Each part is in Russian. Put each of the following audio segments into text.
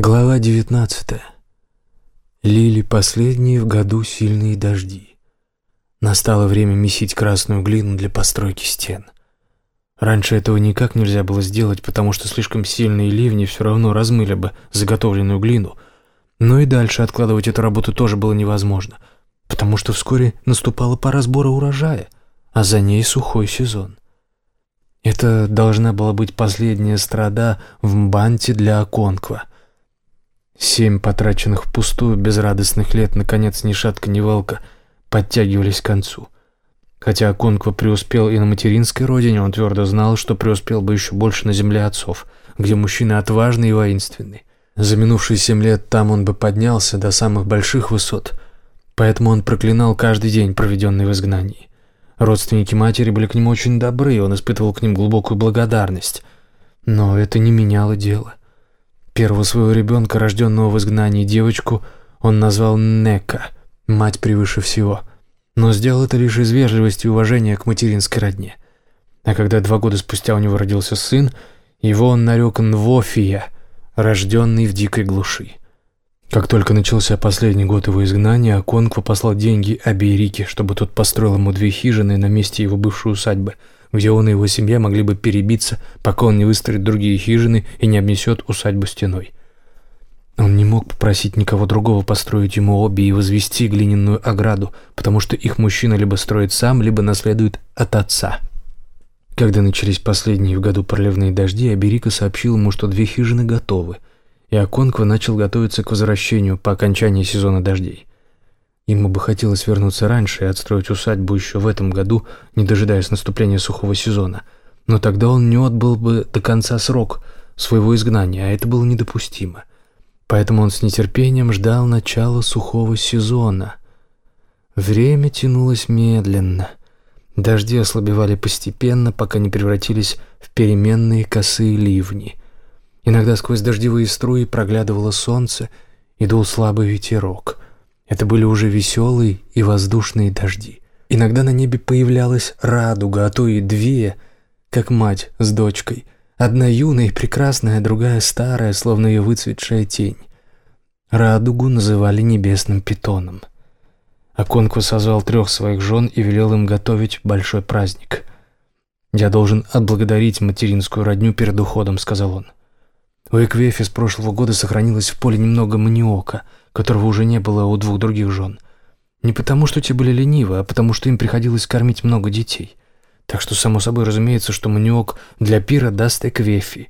Глава 19. Лили последние в году сильные дожди. Настало время месить красную глину для постройки стен. Раньше этого никак нельзя было сделать, потому что слишком сильные ливни все равно размыли бы заготовленную глину. Но и дальше откладывать эту работу тоже было невозможно, потому что вскоре наступала пора сбора урожая, а за ней сухой сезон. Это должна была быть последняя страда в Мбанте для Аконква — Семь потраченных впустую безрадостных лет, наконец, ни шатка, ни валка, подтягивались к концу. Хотя Конква преуспел и на материнской родине, он твердо знал, что преуспел бы еще больше на земле отцов, где мужчины отважны и воинственны. За минувшие семь лет там он бы поднялся до самых больших высот, поэтому он проклинал каждый день, проведенный в изгнании. Родственники матери были к нему очень добры, и он испытывал к ним глубокую благодарность. Но это не меняло дело. Первого своего ребенка, рожденного в изгнании девочку, он назвал Нека, мать превыше всего, но сделал это лишь из вежливости и уважения к материнской родне. А когда два года спустя у него родился сын, его он нарек Нвофия, рожденный в дикой глуши. Как только начался последний год его изгнания, Аконква послал деньги Абейрике, чтобы тот построил ему две хижины на месте его бывшей усадьбы – где он и его семья могли бы перебиться, пока он не выстроит другие хижины и не обнесет усадьбу стеной. Он не мог попросить никого другого построить ему обе и возвести глиняную ограду, потому что их мужчина либо строит сам, либо наследует от отца. Когда начались последние в году проливные дожди, Аберика сообщил ему, что две хижины готовы, и Аконква начал готовиться к возвращению по окончании сезона дождей. Ему бы хотелось вернуться раньше и отстроить усадьбу еще в этом году, не дожидаясь наступления сухого сезона. Но тогда он не отбыл бы до конца срок своего изгнания, а это было недопустимо. Поэтому он с нетерпением ждал начала сухого сезона. Время тянулось медленно. Дожди ослабевали постепенно, пока не превратились в переменные косые ливни. Иногда сквозь дождевые струи проглядывало солнце и дул слабый ветерок — это были уже веселые и воздушные дожди. Иногда на небе появлялась радуга, а то и две, как мать с дочкой. Одна юная и прекрасная, другая старая, словно ее выцветшая тень. Радугу называли небесным питоном. Аконку созвал трех своих жен и велел им готовить большой праздник. «Я должен отблагодарить материнскую родню перед уходом», — сказал он. У Эквефи с прошлого года сохранилось в поле немного маниока — которого уже не было у двух других жен. Не потому, что те были ленивы, а потому, что им приходилось кормить много детей. Так что, само собой разумеется, что маниок для пира даст Эквефи.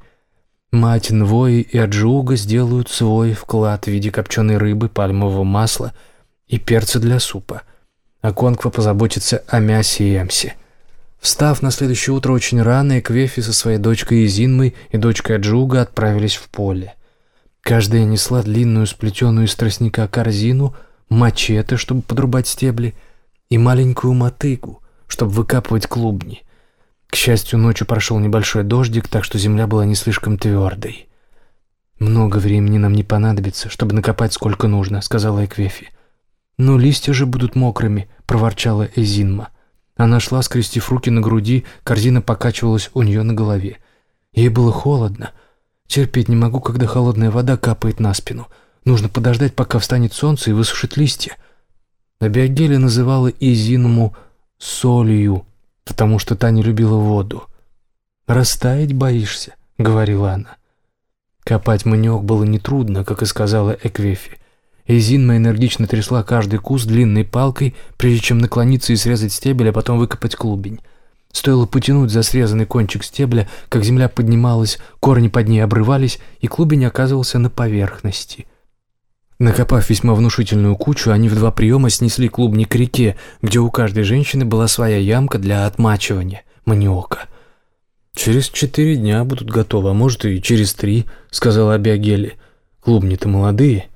Мать Нвои и Аджуга сделают свой вклад в виде копченой рыбы, пальмового масла и перца для супа. А Конква позаботится о мясе и эмсе. Встав на следующее утро очень рано, Эквефи со своей дочкой Изинмой и дочкой Аджуга отправились в поле. Каждая несла длинную сплетенную из тростника корзину, мачете, чтобы подрубать стебли, и маленькую мотыгу, чтобы выкапывать клубни. К счастью, ночью прошел небольшой дождик, так что земля была не слишком твердой. «Много времени нам не понадобится, чтобы накопать сколько нужно», — сказала Эквефи. «Но листья же будут мокрыми», — проворчала Эзинма. Она шла, скрестив руки на груди, корзина покачивалась у нее на голове. Ей было холодно, Терпеть не могу, когда холодная вода капает на спину. Нужно подождать, пока встанет солнце и высушит листья. Абиагеля называла Изинуму солью, потому что та не любила воду. «Растаять боишься», — говорила она. Копать маниок было нетрудно, как и сказала Эквефи. Изинма энергично трясла каждый куст длинной палкой, прежде чем наклониться и срезать стебель, а потом выкопать клубень. Стоило потянуть за срезанный кончик стебля, как земля поднималась, корни под ней обрывались, и клубень оказывался на поверхности. Накопав весьма внушительную кучу, они в два приема снесли клубни к реке, где у каждой женщины была своя ямка для отмачивания маниока. «Через четыре дня будут готовы, а может и через три», — сказала Абиагели. «Клубни-то молодые».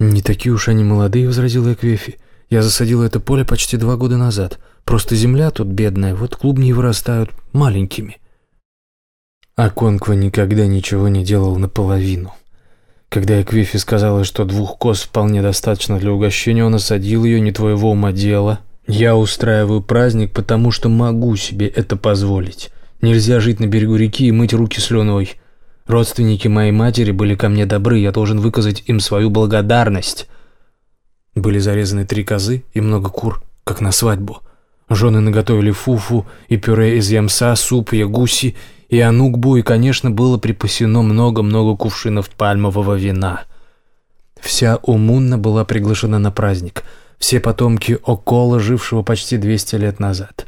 «Не такие уж они молодые», — возразила Эквефи. «Я засадила это поле почти два года назад». Просто земля тут бедная, вот клубни вырастают маленькими. А Конква никогда ничего не делал наполовину. Когда Эквифи сказала, что двух коз вполне достаточно для угощения, он осадил ее, не твоего ума дело. Я устраиваю праздник, потому что могу себе это позволить. Нельзя жить на берегу реки и мыть руки слюной. Родственники моей матери были ко мне добры, я должен выказать им свою благодарность. Были зарезаны три козы и много кур, как на свадьбу. Жены наготовили фуфу и пюре из ямса, суп, ягуси и анукбу, и, конечно, было припасено много-много кувшинов пальмового вина. Вся Умунна была приглашена на праздник, все потомки Окола, жившего почти 200 лет назад.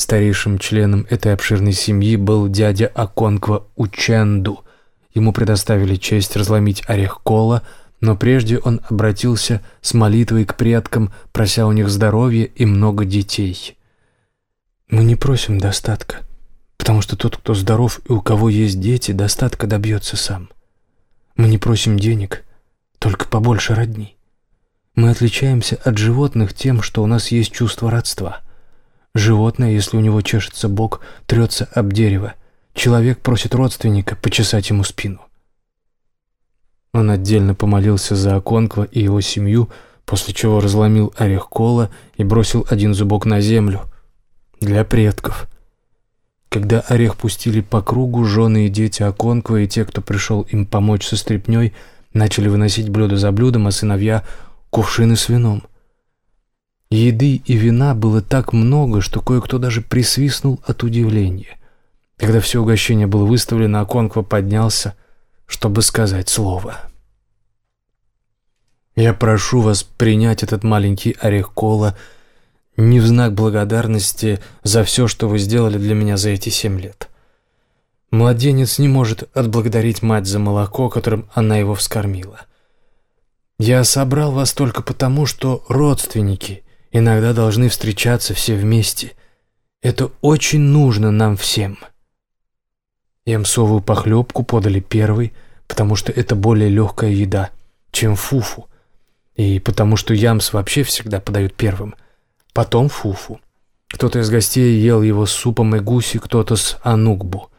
Старейшим членом этой обширной семьи был дядя Аконква Ученду. Ему предоставили честь разломить орех кола, но прежде он обратился с молитвой к предкам, прося у них здоровья и много детей. «Мы не просим достатка, потому что тот, кто здоров и у кого есть дети, достатка добьется сам. Мы не просим денег, только побольше родни. Мы отличаемся от животных тем, что у нас есть чувство родства». Животное, если у него чешется бок, трется об дерево. Человек просит родственника почесать ему спину. Он отдельно помолился за Аконква и его семью, после чего разломил орех кола и бросил один зубок на землю. Для предков. Когда орех пустили по кругу, жены и дети Аконква и те, кто пришел им помочь со стряпней, начали выносить блюдо за блюдом, а сыновья — кувшины с вином. Еды и вина было так много, что кое-кто даже присвистнул от удивления. Когда все угощение было выставлено, Аконква поднялся, чтобы сказать слово. «Я прошу вас принять этот маленький орех кола не в знак благодарности за все, что вы сделали для меня за эти семь лет. Младенец не может отблагодарить мать за молоко, которым она его вскормила. Я собрал вас только потому, что родственники — Иногда должны встречаться все вместе. Это очень нужно нам всем. Ямсовую похлебку подали первой, потому что это более легкая еда, чем фуфу, и потому что ямс вообще всегда подают первым. Потом фуфу. Кто-то из гостей ел его с супом и гуси, кто-то с анукбу.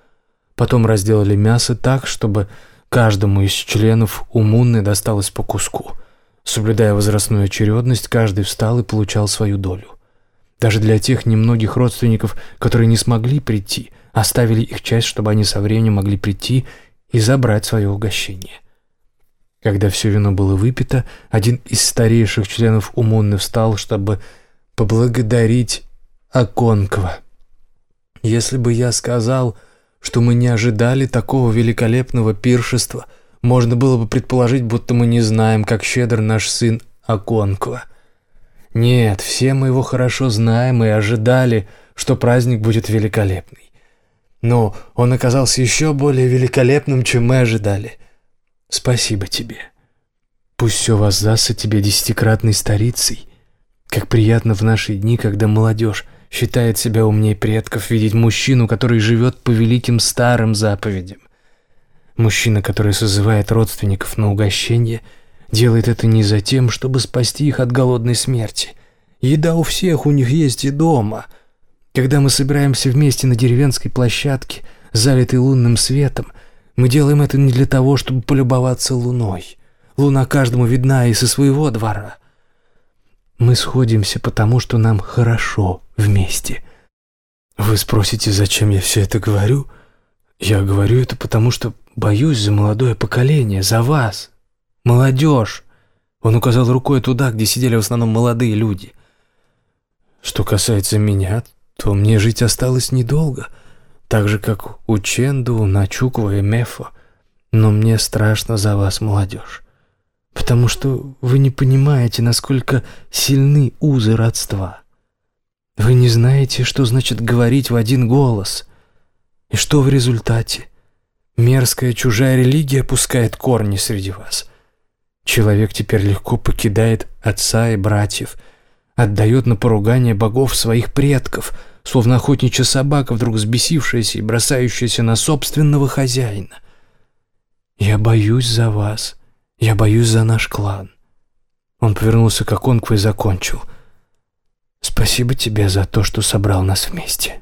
Потом разделали мясо так, чтобы каждому из членов умунны досталось по куску. Соблюдая возрастную очередность, каждый встал и получал свою долю. Даже для тех немногих родственников, которые не смогли прийти, оставили их часть, чтобы они со временем могли прийти и забрать свое угощение. Когда все вино было выпито, один из старейших членов Умонны встал, чтобы поблагодарить Аконква. «Если бы я сказал, что мы не ожидали такого великолепного пиршества», можно было бы предположить, будто мы не знаем, как щедр наш сын Аконква. Нет, все мы его хорошо знаем и ожидали, что праздник будет великолепный. Но он оказался еще более великолепным, чем мы ожидали. Спасибо тебе. Пусть все воздастся тебе десятикратной старицей. Как приятно в наши дни, когда молодежь считает себя умнее предков, видеть мужчину, который живет по великим старым заповедям. Мужчина, который созывает родственников на угощение, делает это не за тем, чтобы спасти их от голодной смерти. Еда у всех у них есть и дома. Когда мы собираемся вместе на деревенской площадке, залитой лунным светом, мы делаем это не для того, чтобы полюбоваться луной. Луна каждому видна и со своего двора. Мы сходимся потому, что нам хорошо вместе. Вы спросите, зачем я все это говорю? Я говорю это потому, что Боюсь за молодое поколение, за вас. Молодежь. Он указал рукой туда, где сидели в основном молодые люди. Что касается меня, то мне жить осталось недолго, так же, как у Ченду, Начукова и Мефо. Но мне страшно за вас, молодежь, потому что вы не понимаете, насколько сильны узы родства. Вы не знаете, что значит говорить в один голос. И что в результате? Мерзкая чужая религия пускает корни среди вас. Человек теперь легко покидает отца и братьев, отдает на поругание богов своих предков, словно охотничья собака, вдруг взбесившаяся и бросающаяся на собственного хозяина. «Я боюсь за вас, я боюсь за наш клан». Он повернулся к Аконкву и закончил. «Спасибо тебе за то, что собрал нас вместе».